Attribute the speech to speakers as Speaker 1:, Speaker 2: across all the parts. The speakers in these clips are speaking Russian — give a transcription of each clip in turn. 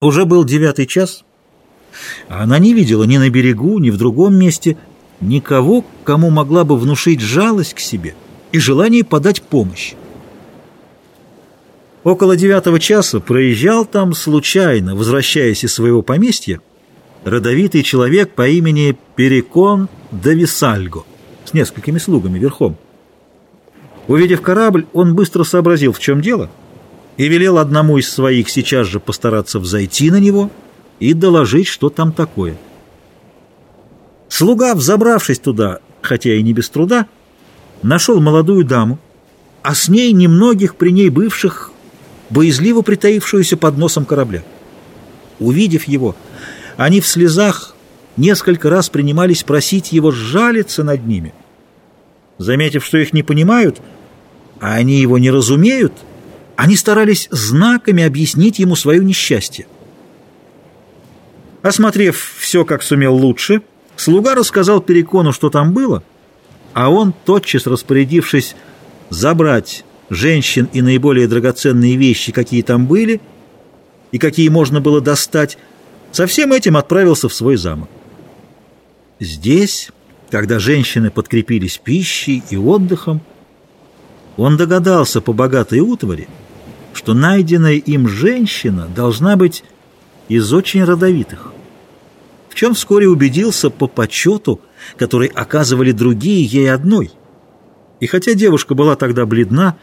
Speaker 1: Уже был девятый час, а она не видела ни на берегу, ни в другом месте никого, кому могла бы внушить жалость к себе и желание подать помощь. Около девятого часа проезжал там случайно, возвращаясь из своего поместья, родовитый человек по имени Перекон Дависальго с несколькими слугами верхом. Увидев корабль, он быстро сообразил, в чем дело, и велел одному из своих сейчас же постараться взойти на него и доложить, что там такое. Слуга, взобравшись туда, хотя и не без труда, нашел молодую даму, а с ней немногих при ней бывших, боязливо притаившуюся под носом корабля. Увидев его, они в слезах несколько раз принимались просить его сжалиться над ними. Заметив, что их не понимают, а они его не разумеют, они старались знаками объяснить ему свое несчастье. Осмотрев все, как сумел лучше, слуга рассказал Перекону, что там было, а он, тотчас распорядившись забрать женщин и наиболее драгоценные вещи, какие там были, и какие можно было достать, со всем этим отправился в свой замок. Здесь, когда женщины подкрепились пищей и отдыхом, он догадался по богатой утвари, что найденная им женщина должна быть из очень родовитых, в чем вскоре убедился по почету, который оказывали другие ей одной. И хотя девушка была тогда бледна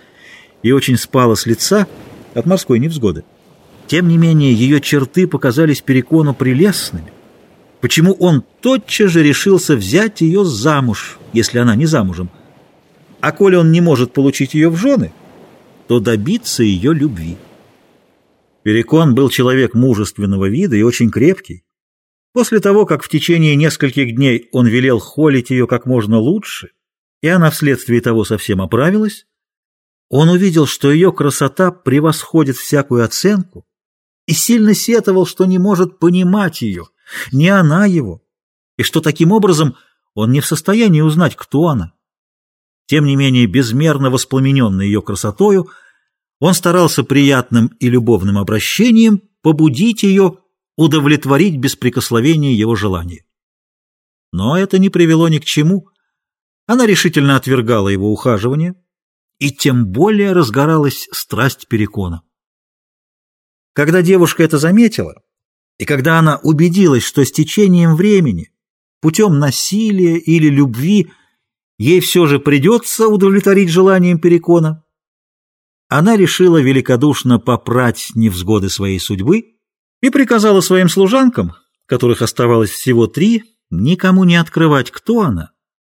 Speaker 1: и очень спала с лица от морской невзгоды, тем не менее ее черты показались Перекону прелестными, почему он тотчас же решился взять ее замуж, если она не замужем, а коли он не может получить ее в жены, то добиться ее любви. Перекон был человек мужественного вида и очень крепкий. После того, как в течение нескольких дней он велел холить ее как можно лучше, и она вследствие того совсем оправилась, он увидел, что ее красота превосходит всякую оценку, и сильно сетовал, что не может понимать ее, не она его, и что таким образом он не в состоянии узнать, кто она. Тем не менее, безмерно воспламененный ее красотою, он старался приятным и любовным обращением побудить ее удовлетворить беспрекословение его желания. Но это не привело ни к чему. Она решительно отвергала его ухаживание, и тем более разгоралась страсть Перекона. Когда девушка это заметила, и когда она убедилась, что с течением времени, путем насилия или любви – ей все же придется удовлетворить желанием Перекона, она решила великодушно попрать невзгоды своей судьбы и приказала своим служанкам, которых оставалось всего три, никому не открывать, кто она.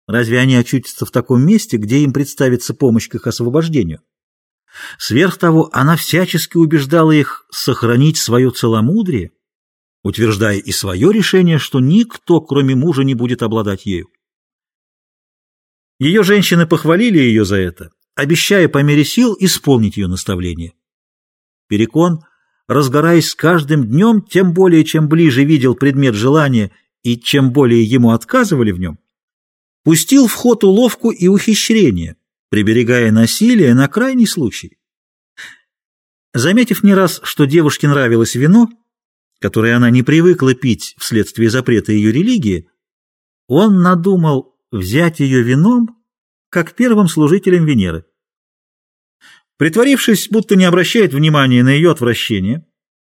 Speaker 1: Разве они очутятся в таком месте, где им представится помощь к их освобождению? Сверх того, она всячески убеждала их сохранить свое целомудрие, утверждая и свое решение, что никто, кроме мужа, не будет обладать ею. Ее женщины похвалили ее за это, обещая по мере сил исполнить ее наставление. Перекон, разгораясь с каждым днем, тем более, чем ближе видел предмет желания и чем более ему отказывали в нем, пустил в ход уловку и ухищрение, приберегая насилие на крайний случай. Заметив не раз, что девушке нравилось вино, которое она не привыкла пить вследствие запрета ее религии, он надумал взять ее вином, как первым служителем Венеры. Притворившись, будто не обращает внимания на ее отвращение,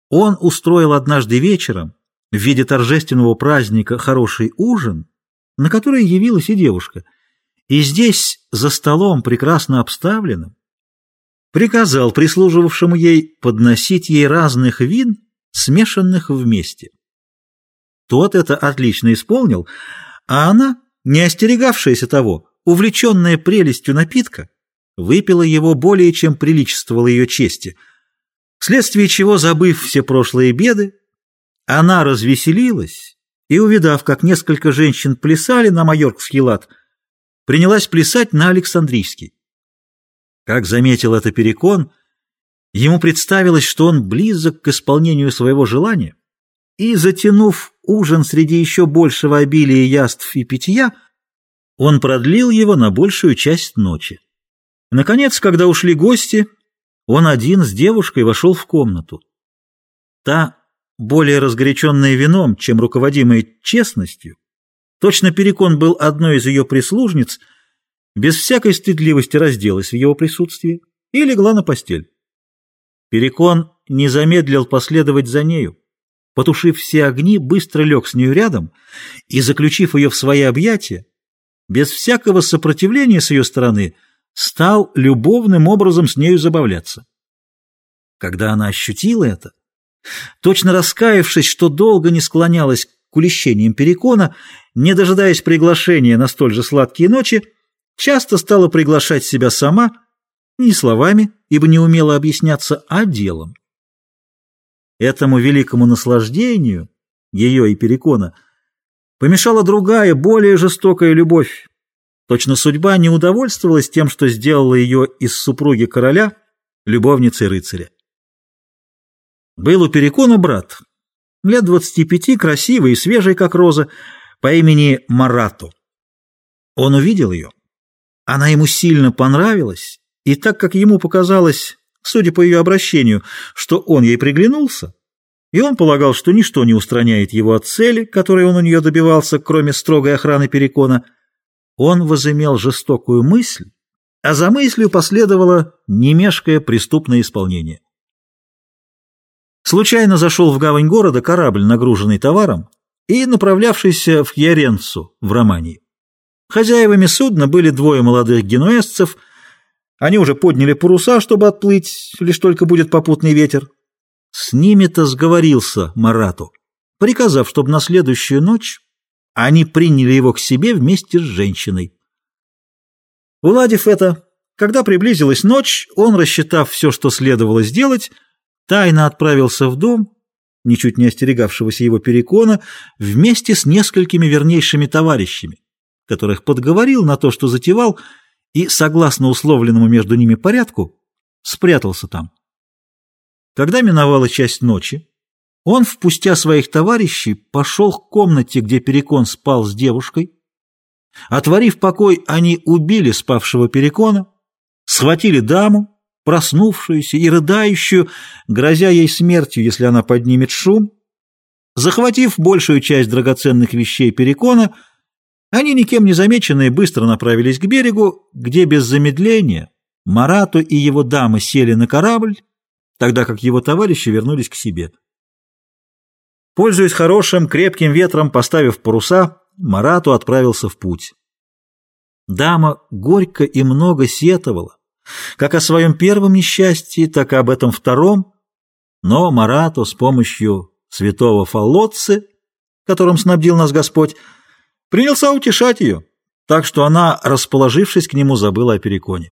Speaker 1: он устроил однажды вечером в виде торжественного праздника хороший ужин, на который явилась и девушка, и здесь, за столом, прекрасно обставленным, приказал прислуживавшему ей подносить ей разных вин, смешанных вместе. Тот это отлично исполнил, а она не остерегавшаяся того, увлеченная прелестью напитка, выпила его более чем приличествовало ее чести, вследствие чего, забыв все прошлые беды, она развеселилась и, увидав, как несколько женщин плясали на майоркский лад, принялась плясать на Александрийский. Как заметил это Перекон, ему представилось, что он близок к исполнению своего желания, и, затянув ужин среди еще большего обилия яств и питья, он продлил его на большую часть ночи. Наконец, когда ушли гости, он один с девушкой вошел в комнату. Та более разгоряченная вином, чем руководимая честностью, точно Перекон был одной из ее прислужниц, без всякой стыдливости разделась в его присутствии и легла на постель. Перекон не замедлил последовать за нею. Потушив все огни, быстро лег с нею рядом и, заключив ее в свои объятия, без всякого сопротивления с ее стороны, стал любовным образом с нею забавляться. Когда она ощутила это, точно раскаявшись, что долго не склонялась к улещениям Перекона, не дожидаясь приглашения на столь же сладкие ночи, часто стала приглашать себя сама, не словами, ибо не умела объясняться, а делом. Этому великому наслаждению, ее и Перекона, помешала другая, более жестокая любовь. Точно судьба не удовольствовалась тем, что сделала ее из супруги короля любовницей рыцаря. Был у Перекона брат, лет двадцати пяти, красивый и свежий, как роза, по имени Марату. Он увидел ее. Она ему сильно понравилась, и так как ему показалось, судя по ее обращению, что он ей приглянулся, и он полагал, что ничто не устраняет его от цели, которой он у нее добивался, кроме строгой охраны Перекона, он возымел жестокую мысль, а за мыслью последовало немешкое преступное исполнение. Случайно зашел в гавань города корабль, нагруженный товаром, и направлявшийся в Яренцу в Романии. Хозяевами судна были двое молодых генуэзцев. Они уже подняли паруса, чтобы отплыть, лишь только будет попутный ветер. С ними-то сговорился Марату, приказав, чтобы на следующую ночь они приняли его к себе вместе с женщиной. Уладив это, когда приблизилась ночь, он, рассчитав все, что следовало сделать, тайно отправился в дом, ничуть не остерегавшегося его перекона, вместе с несколькими вернейшими товарищами, которых подговорил на то, что затевал, и, согласно условленному между ними порядку, спрятался там. Когда миновала часть ночи, он, впустя своих товарищей, пошел к комнате, где Перекон спал с девушкой. Отворив покой, они убили спавшего Перекона, схватили даму, проснувшуюся и рыдающую, грозя ей смертью, если она поднимет шум. Захватив большую часть драгоценных вещей Перекона, они, никем не замеченные, быстро направились к берегу, где без замедления Марату и его дамы сели на корабль, тогда как его товарищи вернулись к себе. Пользуясь хорошим, крепким ветром, поставив паруса, Марату отправился в путь. Дама горько и много сетовала, как о своем первом несчастье, так и об этом втором, но Марату с помощью святого Фаллотцы, которым снабдил нас Господь, принялся утешать ее, так что она, расположившись к нему, забыла о Переконе.